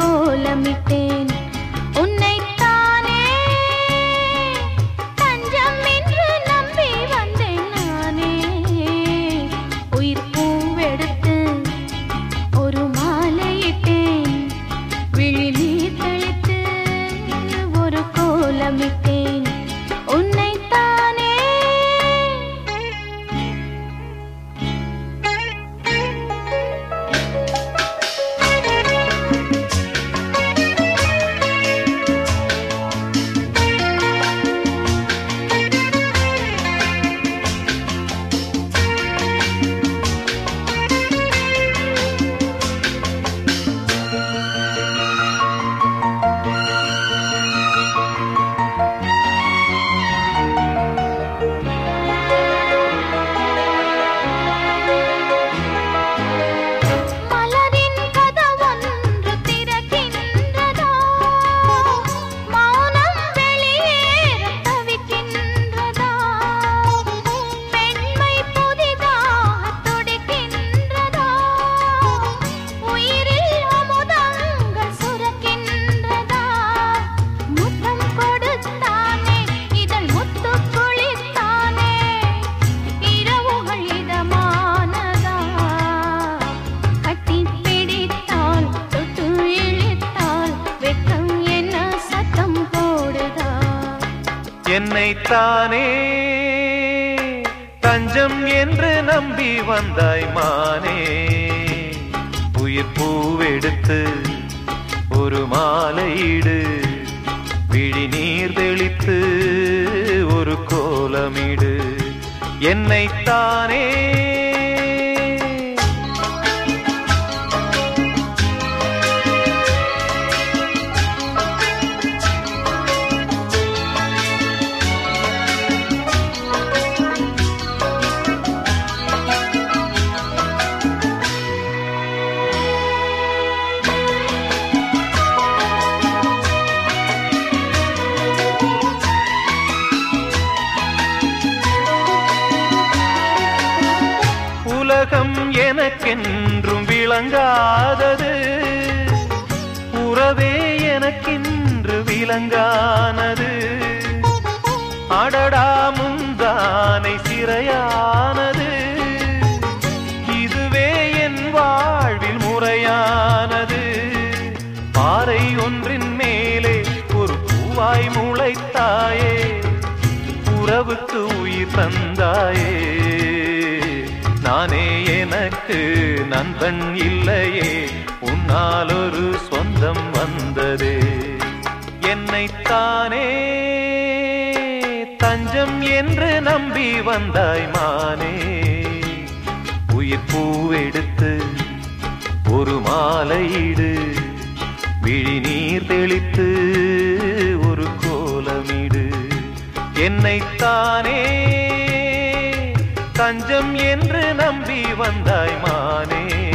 கோலமிட்டேன். உன்னைத்தானே தஞ்சம் என்று நம்பி வந்தேன் நானே. உயிர் பூவெடுத்து ஒரு மாலையிட்டேன். விழி நீர் தெளித்து ஒரு கோலமிட்டேன். உன்னை என்னைத்தானே? தஞ்சம் என்று நம்பி வந்தாய் மானே. உயிர் பூவெடுத்து ஒரு மாலையீடு விழி நீர் தெளித்து ஒரு கோலமிடு. என்னைத்தானே விளங்காதது. உறவே எனக்கின்று விளங்கானது. அடடா முந்தானை சிறையானது. இதுவே என் வாழ்வில் முறையானது. பாறை ஒன்றின் மேலே ஒரு பூவாய் முளைத்தாயே. உறவுக்கு உயிர் தந்தாயே. நானே என எனக்கு நண்பன் இல்லையே உன்னால் ஒரு சொந்தம் வந்ததே. என்னைத்தானே தஞ்சம் என்று நம்பி வந்தாய் மானே. உயிர் பூவெடுத்து ஒரு மாலையிடு விழி நீர் தெளித்து ஒரு கோலமிடு. என்னைத்தானே தஞ்சம் என்று நம்பி வந்தாய் மானே.